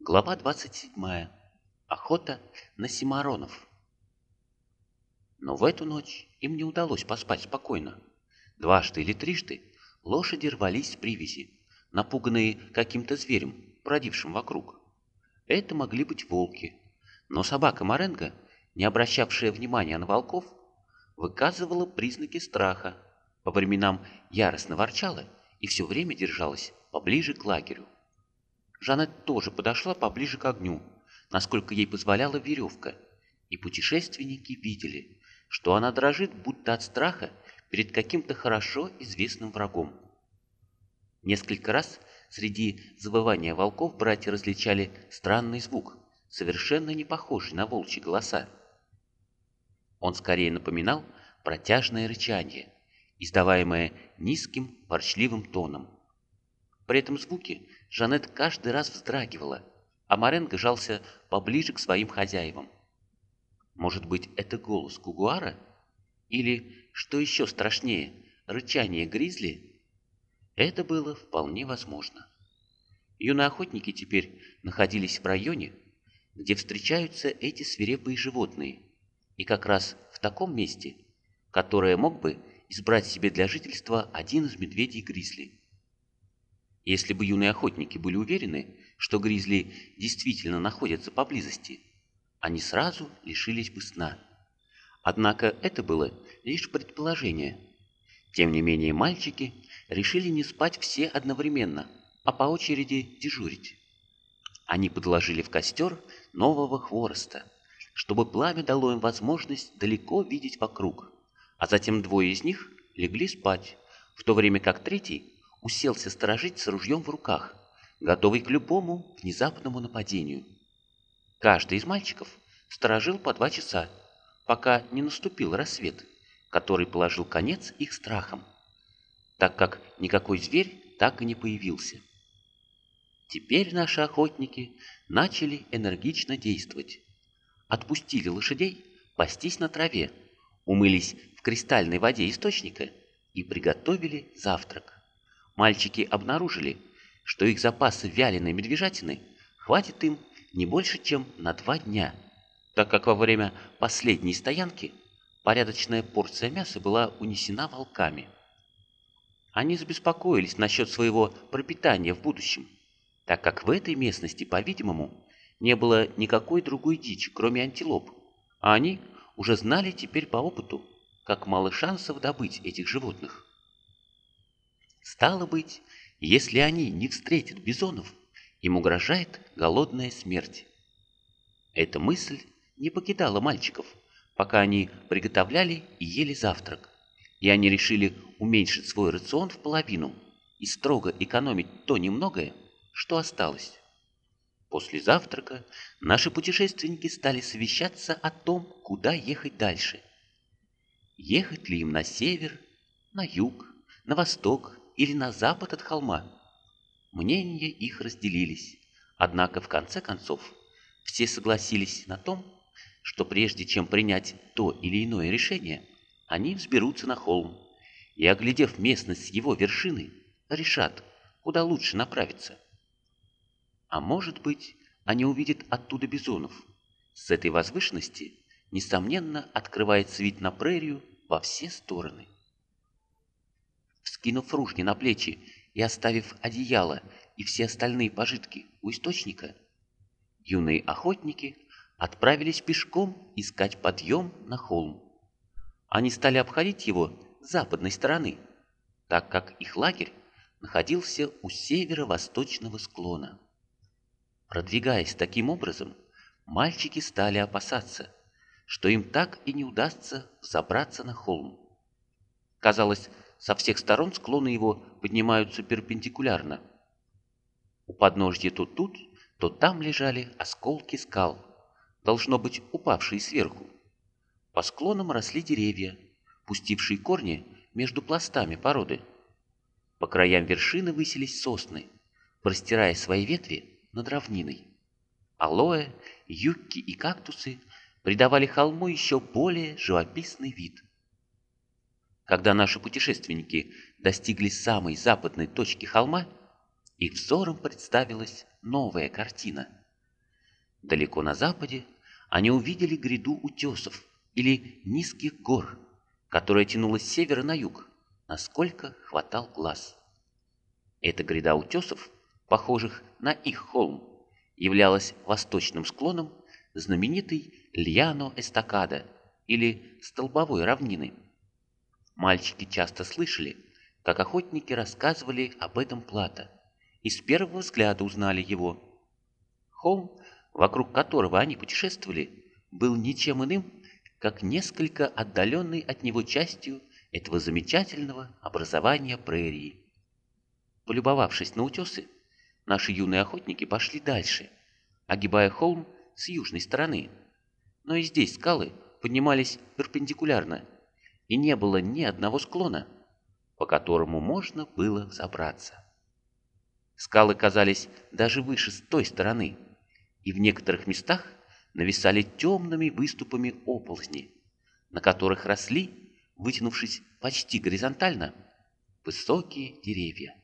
Глава 27. Охота на симаронов. Но в эту ночь им не удалось поспать спокойно. Дважды или трижды лошади рвались с привязи, напуганные каким-то зверем, бродившим вокруг. Это могли быть волки, но собака Маренго, не обращавшая внимания на волков, выказывала признаки страха, по временам яростно ворчала и все время держалась поближе к лагерю. Жанет тоже подошла поближе к огню, насколько ей позволяла веревка, и путешественники видели, что она дрожит будто от страха перед каким-то хорошо известным врагом. Несколько раз среди завывания волков братья различали странный звук, совершенно не похожий на волчьи голоса. Он скорее напоминал протяжное рычание, издаваемое низким ворчливым тоном. При этом звуке Жанет каждый раз вздрагивала, а Маренго жался поближе к своим хозяевам. Может быть, это голос Кугуара? Или, что еще страшнее, рычание гризли? Это было вполне возможно. Юные охотники теперь находились в районе, где встречаются эти свирепые животные, и как раз в таком месте, которое мог бы избрать себе для жительства один из медведей-гризли. Если бы юные охотники были уверены, что гризли действительно находятся поблизости, они сразу лишились бы сна. Однако это было лишь предположение. Тем не менее мальчики решили не спать все одновременно, а по очереди дежурить. Они подложили в костер нового хвороста, чтобы пламя дало им возможность далеко видеть вокруг, а затем двое из них легли спать, в то время как третий уселся сторожить с ружьем в руках, готовый к любому внезапному нападению. Каждый из мальчиков сторожил по два часа, пока не наступил рассвет, который положил конец их страхам, так как никакой зверь так и не появился. Теперь наши охотники начали энергично действовать. Отпустили лошадей пастись на траве, умылись в кристальной воде источника и приготовили завтрак мальчики обнаружили, что их запасы вяленой медвежатины хватит им не больше, чем на два дня, так как во время последней стоянки порядочная порция мяса была унесена волками. Они забеспокоились насчет своего пропитания в будущем, так как в этой местности, по-видимому, не было никакой другой дичи, кроме антилоп, а они уже знали теперь по опыту, как мало шансов добыть этих животных. Стало быть, если они не встретят бизонов, им угрожает голодная смерть. Эта мысль не покидала мальчиков, пока они приготовляли и ели завтрак, и они решили уменьшить свой рацион в половину и строго экономить то немногое, что осталось. После завтрака наши путешественники стали совещаться о том, куда ехать дальше. Ехать ли им на север, на юг, на восток или на запад от холма. Мнения их разделились, однако в конце концов все согласились на том, что прежде чем принять то или иное решение, они взберутся на холм и, оглядев местность с его вершины, решат, куда лучше направиться. А может быть, они увидят оттуда бизонов. С этой возвышенности, несомненно, открывается вид на прерию во все стороны. Скинув ружье на плечи и оставив одеяло и все остальные пожитки у источника, юные охотники отправились пешком искать подъем на холм. Они стали обходить его с западной стороны, так как их лагерь находился у северо-восточного склона. Продвигаясь таким образом, мальчики стали опасаться, что им так и не удастся забраться на холм. Казалось, со всех сторон склоны его поднимаются перпендикулярно. У подножья то тут, то там лежали осколки скал, должно быть упавшие сверху. По склонам росли деревья, пустившие корни между пластами породы. По краям вершины высились сосны, простирая свои ветви над равниной. Алоэ, юкки и кактусы придавали холму еще более живописный вид – когда наши путешественники достигли самой западной точки холма, их взором представилась новая картина. Далеко на западе они увидели гряду утесов или низких гор, которая тянулась с севера на юг, насколько хватал глаз. Эта гряда утесов, похожих на их холм, являлась восточным склоном знаменитой Льяно-Эстакада или Столбовой равнины. Мальчики часто слышали, как охотники рассказывали об этом плато, и с первого взгляда узнали его. Холм, вокруг которого они путешествовали, был ничем иным, как несколько отдаленной от него частью этого замечательного образования прерии. Полюбовавшись на утесы, наши юные охотники пошли дальше, огибая холм с южной стороны. Но и здесь скалы поднимались перпендикулярно, и не было ни одного склона, по которому можно было взобраться. Скалы казались даже выше с той стороны, и в некоторых местах нависали темными выступами оползни, на которых росли, вытянувшись почти горизонтально, высокие деревья.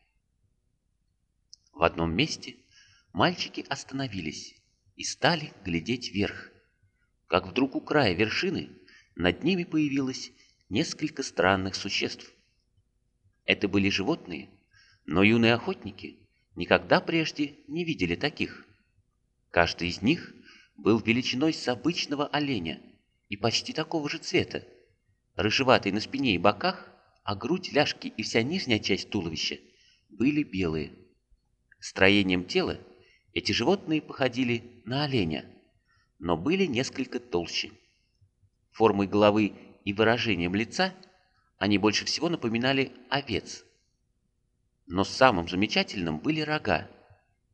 В одном месте мальчики остановились и стали глядеть вверх, как вдруг у края вершины над ними появилось несколько странных существ. Это были животные, но юные охотники никогда прежде не видели таких. Каждый из них был величиной с обычного оленя и почти такого же цвета, рыжеватый на спине и боках, а грудь, ляжки и вся нижняя часть туловища были белые. Строением тела эти животные походили на оленя, но были несколько толще. Формой головы и выражением лица они больше всего напоминали овец. Но самым замечательным были рога,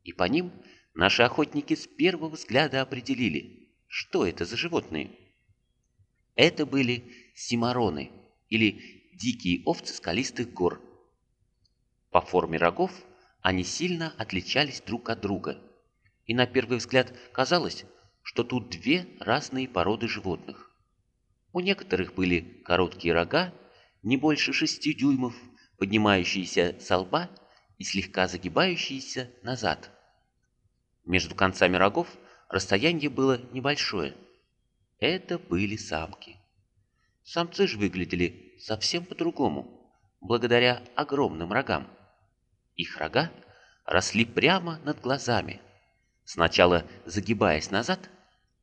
и по ним наши охотники с первого взгляда определили, что это за животные. Это были симароны, или дикие овцы скалистых гор. По форме рогов они сильно отличались друг от друга, и на первый взгляд казалось, что тут две разные породы животных. У некоторых были короткие рога, не больше шести дюймов, поднимающиеся с лба и слегка загибающиеся назад. Между концами рогов расстояние было небольшое. Это были самки. Самцы же выглядели совсем по-другому, благодаря огромным рогам. Их рога росли прямо над глазами, сначала загибаясь назад,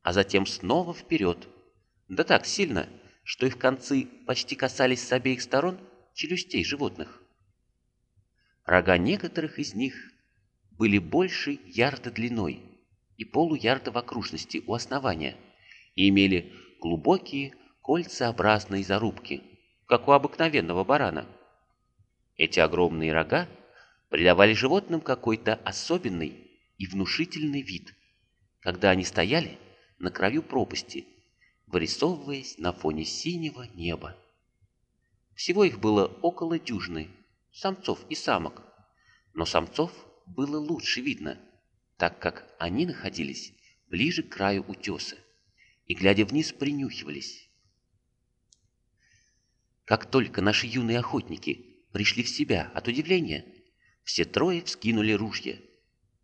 а затем снова вперед, да так сильно, что их концы почти касались с обеих сторон челюстей животных. Рога некоторых из них были больше ярда длиной и полуярда в окружности у основания и имели глубокие кольцеобразные зарубки, как у обыкновенного барана. Эти огромные рога придавали животным какой-то особенный и внушительный вид, когда они стояли на краю пропасти, вырисовываясь на фоне синего неба. Всего их было около дюжины, самцов и самок, но самцов было лучше видно, так как они находились ближе к краю утеса и, глядя вниз, принюхивались. Как только наши юные охотники пришли в себя от удивления, все трое вскинули ружья,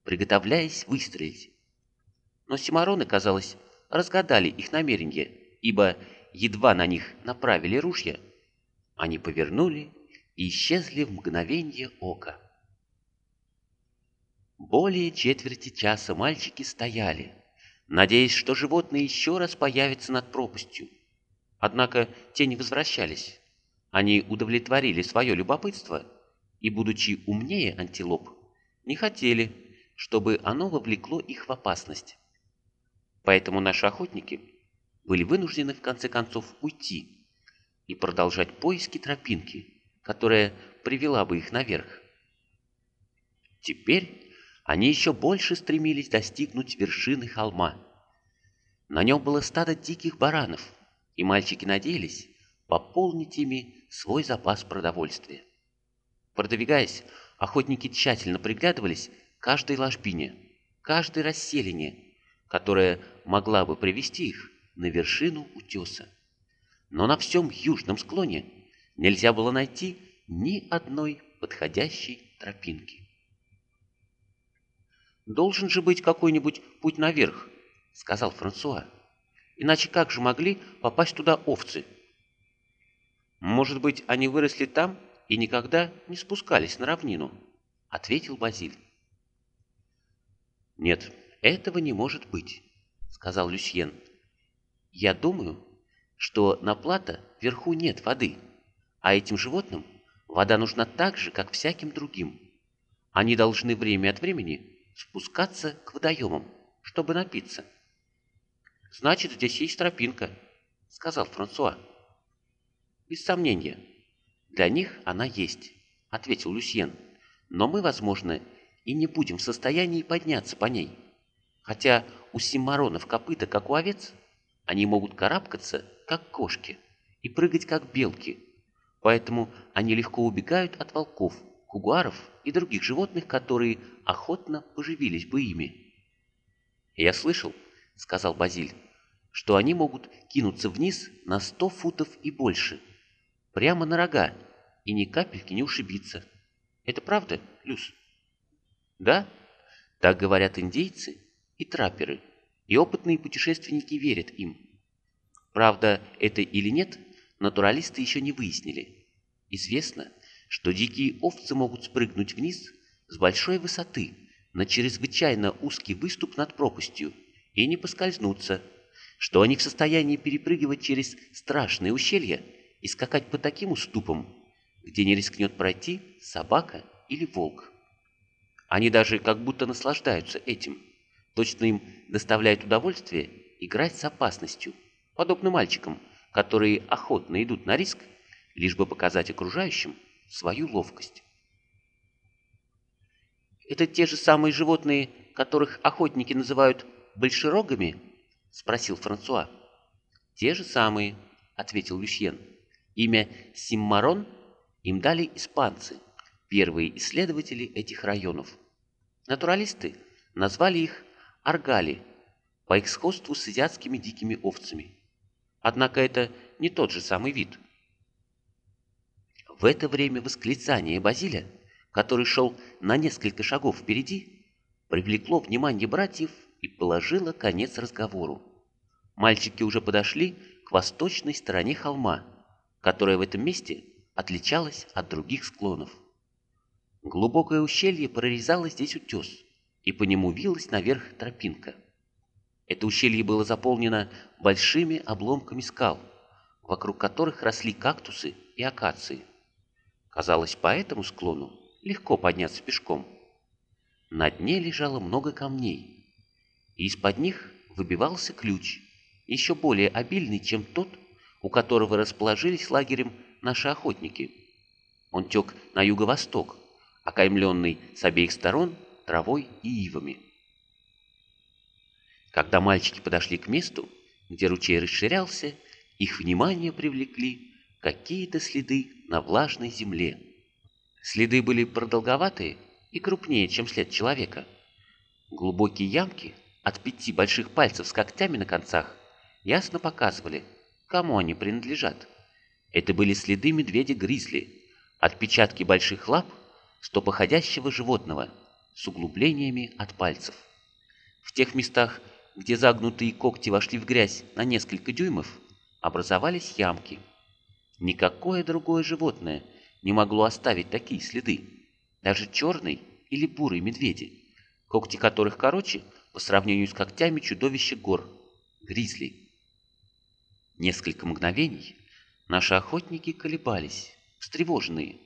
приготовляясь выстрелить. Но симароны, казалось, разгадали их намерение, ибо едва на них направили ружья, они повернули и исчезли в мгновение ока. Более четверти часа мальчики стояли, надеясь, что животные еще раз появятся над пропастью. Однако те не возвращались. Они удовлетворили свое любопытство и, будучи умнее антилоп, не хотели, чтобы оно вовлекло их в опасность. Поэтому наши охотники были вынуждены в конце концов уйти и продолжать поиски тропинки, которая привела бы их наверх. Теперь они еще больше стремились достигнуть вершины холма. На нем было стадо диких баранов, и мальчики надеялись пополнить ими свой запас продовольствия. Продвигаясь, охотники тщательно приглядывались к каждой ложбине, каждой расселине, которая могла бы привести их на вершину утеса. Но на всем южном склоне нельзя было найти ни одной подходящей тропинки. «Должен же быть какой-нибудь путь наверх», сказал Франсуа. «Иначе как же могли попасть туда овцы?» «Может быть, они выросли там и никогда не спускались на равнину», — ответил Базиль. «Нет, этого не может быть», — сказал Люсьен. «Я думаю, что на плато вверху нет воды, а этим животным вода нужна так же, как всяким другим. Они должны время от времени спускаться к водоемам, чтобы напиться». «Значит, здесь есть тропинка», — сказал Франсуа. «Без сомнения. Для них она есть», — ответил Люсьен. «Но мы, возможно, и не будем в состоянии подняться по ней. Хотя у симаронов копыта, как у овец, они могут карабкаться, как кошки, и прыгать, как белки. Поэтому они легко убегают от волков, кугуаров и других животных, которые охотно поживились бы ими. «Я слышал», — сказал Базиль, — «что они могут кинуться вниз на сто футов и больше, прямо на рога, и ни капельки не ушибиться. Это правда, Люс?» «Да, так говорят индейцы и трапперы, и опытные путешественники верят им. Правда, это или нет, натуралисты еще не выяснили. Известно, что дикие овцы могут спрыгнуть вниз с большой высоты на чрезвычайно узкий выступ над пропастью и не поскользнуться, что они в состоянии перепрыгивать через страшные ущелья и скакать по таким уступам, где не рискнет пройти собака или волк. Они даже как будто наслаждаются этим. Точно им доставляет удовольствие играть с опасностью, подобно мальчикам, которые охотно идут на риск, лишь бы показать окружающим свою ловкость. «Это те же самые животные, которых охотники называют большерогами?» — спросил Франсуа. «Те же самые», — ответил Люсьен. «Имя Симмарон им дали испанцы, первые исследователи этих районов. Натуралисты назвали их аргали по их сходству с азиатскими дикими овцами. Однако это не тот же самый вид. В это время восклицание Базиля, который шел на несколько шагов впереди, привлекло внимание братьев и положило конец разговору. Мальчики уже подошли к восточной стороне холма, которая в этом месте отличалась от других склонов. Глубокое ущелье прорезало здесь утес, и по нему вилась наверх тропинка. Это ущелье было заполнено большими обломками скал, вокруг которых росли кактусы и акации. Казалось, по этому склону легко подняться пешком. На дне лежало много камней, и из-под них выбивался ключ, еще более обильный, чем тот, у которого расположились лагерем наши охотники. Он тек на юго-восток, окаймленный с обеих сторон травой и ивами. Когда мальчики подошли к месту, где ручей расширялся, их внимание привлекли какие-то следы на влажной земле. Следы были продолговатые и крупнее, чем след человека. Глубокие ямки от пяти больших пальцев с когтями на концах ясно показывали, кому они принадлежат. Это были следы медведя-гризли, отпечатки больших лап стопоходящего животного с углублениями от пальцев. В тех местах, где загнутые когти вошли в грязь на несколько дюймов, образовались ямки. Никакое другое животное не могло оставить такие следы, даже черный или бурый медведи, когти которых короче по сравнению с когтями чудовища гор — гризли. Несколько мгновений наши охотники колебались, встревоженные,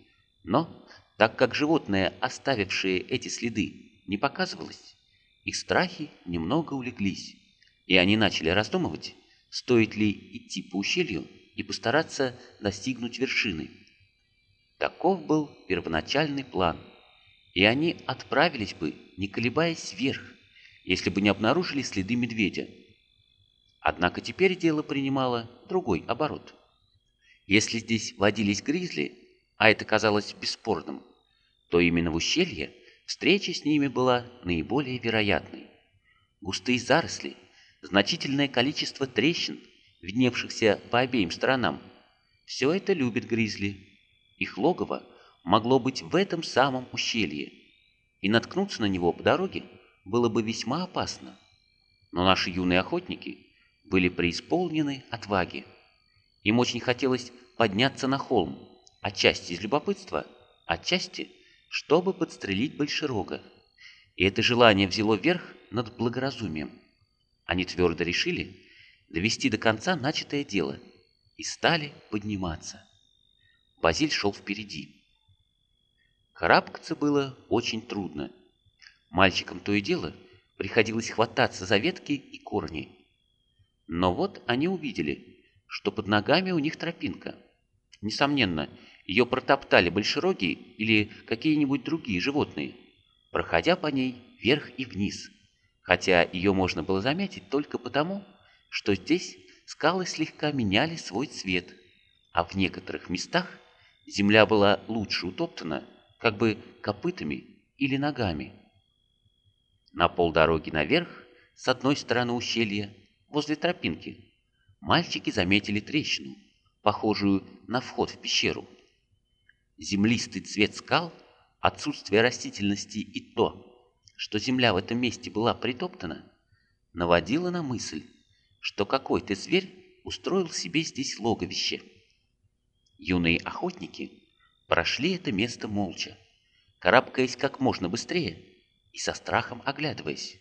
но так как животное, оставившее эти следы, не показывалось, их страхи немного улеглись, и они начали раздумывать, стоит ли идти по ущелью и постараться достигнуть вершины. Таков был первоначальный план, и они отправились бы, не колебаясь вверх, если бы не обнаружили следы медведя. Однако теперь дело принимало другой оборот. Если здесь водились гризли, а это казалось бесспорным, то именно в ущелье встреча с ними была наиболее вероятной. Густые заросли, значительное количество трещин, видневшихся по обеим сторонам, все это любит гризли. Их логово могло быть в этом самом ущелье, и наткнуться на него по дороге было бы весьма опасно. Но наши юные охотники были преисполнены отваги. Им очень хотелось подняться на холм, отчасти из любопытства, отчасти, чтобы подстрелить большерога. И это желание взяло верх над благоразумием. Они твердо решили довести до конца начатое дело и стали подниматься. Базиль шел впереди. Карабкаться было очень трудно. Мальчикам то и дело приходилось хвататься за ветки и корни. Но вот они увидели, что под ногами у них тропинка. Несомненно, ее протоптали большерогие или какие-нибудь другие животные, проходя по ней вверх и вниз, хотя ее можно было заметить только потому, что здесь скалы слегка меняли свой цвет, а в некоторых местах земля была лучше утоптана, как бы копытами или ногами. На полдороги наверх, с одной стороны ущелья, возле тропинки, мальчики заметили трещину, похожую на вход в пещеру. Землистый цвет скал, отсутствие растительности и то, что земля в этом месте была притоптана, наводило на мысль, что какой-то зверь устроил себе здесь логовище. Юные охотники прошли это место молча, карабкаясь как можно быстрее и со страхом оглядываясь.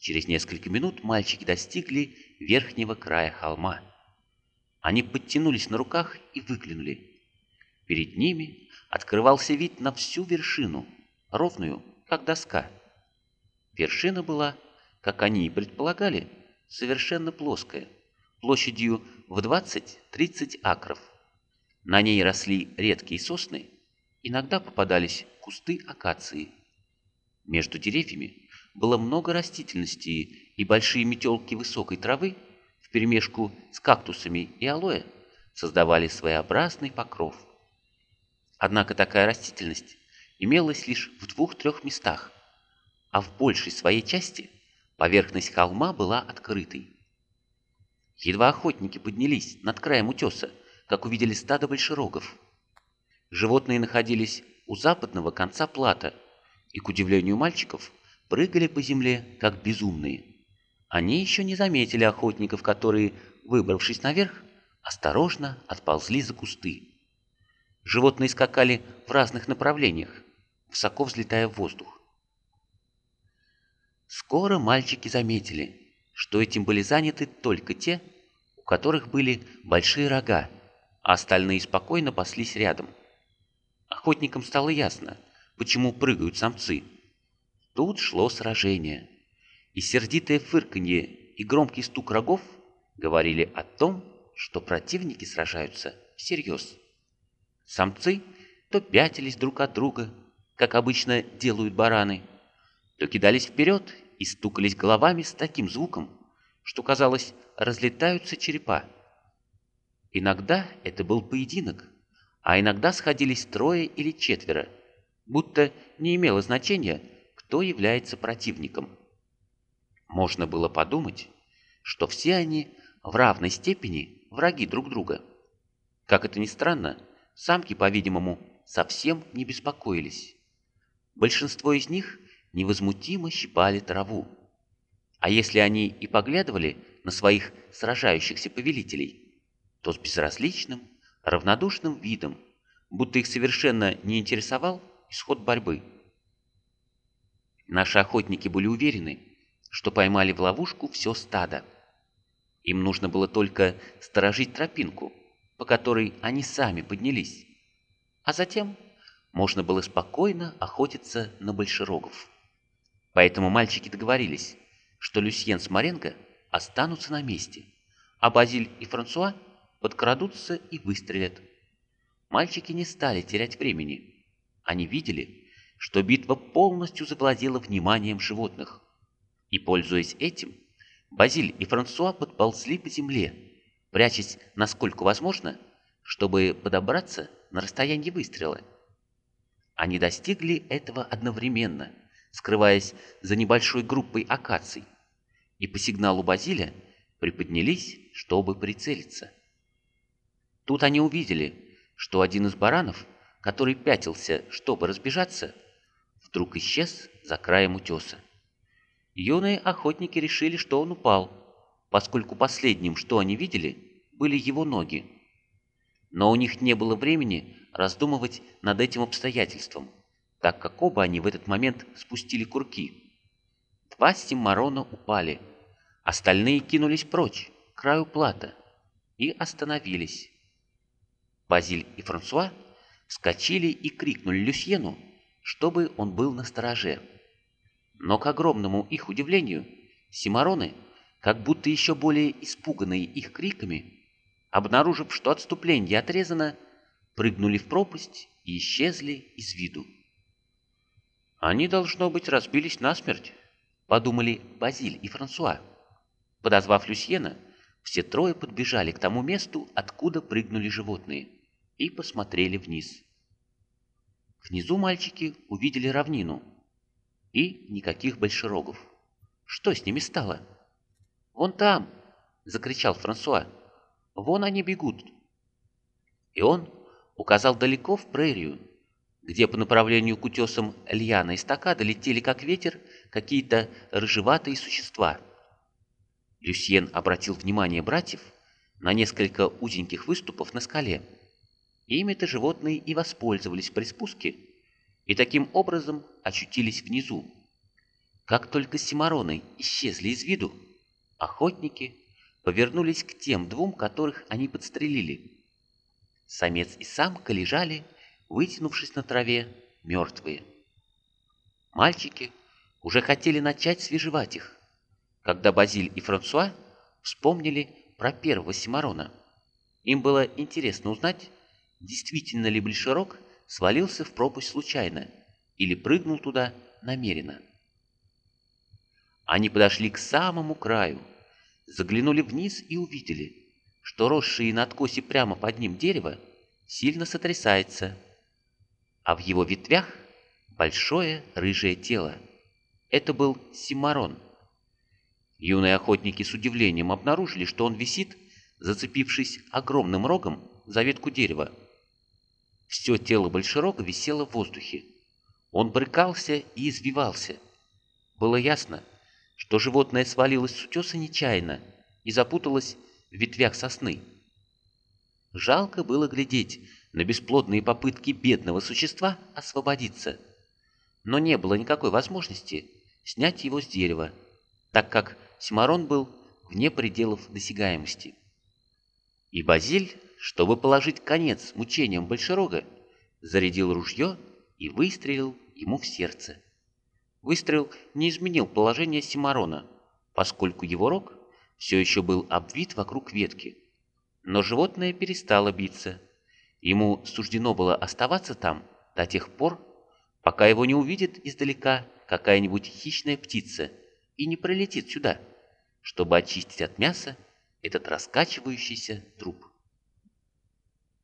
Через несколько минут мальчики достигли верхнего края холма. Они подтянулись на руках и выглянули. Перед ними открывался вид на всю вершину, ровную, как доска. Вершина была, как они и предполагали, совершенно плоская, площадью в 20-30 акров. На ней росли редкие сосны, иногда попадались кусты акации. Между деревьями было много растительности, и большие метелки высокой травы вперемешку с кактусами и алоэ создавали своеобразный покров. Однако такая растительность имелась лишь в двух-трех местах, а в большей своей части поверхность холма была открытой. Едва охотники поднялись над краем утеса, как увидели стадо большерогов. Животные находились у западного конца плата, и, к удивлению мальчиков, прыгали по земле, как безумные. Они еще не заметили охотников, которые, выбравшись наверх, осторожно отползли за кусты. Животные скакали в разных направлениях, высоко взлетая в воздух. Скоро мальчики заметили, что этим были заняты только те, у которых были большие рога, а остальные спокойно паслись рядом. Охотникам стало ясно, почему прыгают самцы – Тут шло сражение, и сердитое фырканье и громкий стук рогов говорили о том, что противники сражаются всерьез. Самцы то пятились друг от друга, как обычно делают бараны, то кидались вперед и стукались головами с таким звуком, что, казалось, разлетаются черепа. Иногда это был поединок, а иногда сходились трое или четверо, будто не имело значения, кто является противником. Можно было подумать, что все они в равной степени враги друг друга. Как это ни странно, самки, по-видимому, совсем не беспокоились. Большинство из них невозмутимо щипали траву. А если они и поглядывали на своих сражающихся повелителей, то с безразличным, равнодушным видом, будто их совершенно не интересовал исход борьбы. Наши охотники были уверены, что поймали в ловушку все стадо. Им нужно было только сторожить тропинку, по которой они сами поднялись. А затем можно было спокойно охотиться на большерогов. Поэтому мальчики договорились, что Люсьен с Маренго останутся на месте, а Базиль и Франсуа подкрадутся и выстрелят. Мальчики не стали терять времени. Они видели, что битва полностью завладела вниманием животных. И, пользуясь этим, Базиль и Франсуа подползли по земле, прячась, насколько возможно, чтобы подобраться на расстояние выстрела. Они достигли этого одновременно, скрываясь за небольшой группой акаций, и по сигналу Базиля приподнялись, чтобы прицелиться. Тут они увидели, что один из баранов, который пятился, чтобы разбежаться, вдруг исчез за краем утеса. Юные охотники решили, что он упал, поскольку последним, что они видели, были его ноги. Но у них не было времени раздумывать над этим обстоятельством, так как оба они в этот момент спустили курки. Два симмарона упали, остальные кинулись прочь, к краю плата, и остановились. Базиль и Франсуа вскочили и крикнули Люсьену, чтобы он был на стороже. Но к огромному их удивлению, симароны, как будто еще более испуганные их криками, обнаружив, что отступление отрезано, прыгнули в пропасть и исчезли из виду. «Они, должно быть, разбились насмерть», — подумали Базиль и Франсуа. Подозвав Люсьена, все трое подбежали к тому месту, откуда прыгнули животные, и посмотрели вниз. Внизу мальчики увидели равнину и никаких большерогов. Что с ними стало? «Вон там!» — закричал Франсуа. «Вон они бегут!» И он указал далеко в прерию, где по направлению к утесам Льяна и Стакада летели как ветер какие-то рыжеватые существа. Люсьен обратил внимание братьев на несколько узеньких выступов на скале. Ими-то животные и воспользовались при спуске, и таким образом очутились внизу. Как только симароны исчезли из виду, охотники повернулись к тем двум, которых они подстрелили. Самец и самка лежали, вытянувшись на траве, мертвые. Мальчики уже хотели начать свежевать их, когда Базиль и Франсуа вспомнили про первого Симарона. Им было интересно узнать, действительно ли Большерок свалился в пропасть случайно или прыгнул туда намеренно. Они подошли к самому краю, заглянули вниз и увидели, что росшее на откосе прямо под ним дерево сильно сотрясается, а в его ветвях большое рыжее тело. Это был Симарон. Юные охотники с удивлением обнаружили, что он висит, зацепившись огромным рогом за ветку дерева. Все тело большерога висело в воздухе. Он брыкался и извивался. Было ясно, что животное свалилось с утеса нечаянно и запуталось в ветвях сосны. Жалко было глядеть на бесплодные попытки бедного существа освободиться. Но не было никакой возможности снять его с дерева, так как Симарон был вне пределов досягаемости. И Базиль, чтобы положить конец мучениям Большерога, зарядил ружье и выстрелил ему в сердце. Выстрел не изменил положение Симарона, поскольку его рог все еще был обвит вокруг ветки. Но животное перестало биться. Ему суждено было оставаться там до тех пор, пока его не увидит издалека какая-нибудь хищная птица и не пролетит сюда, чтобы очистить от мяса этот раскачивающийся труп.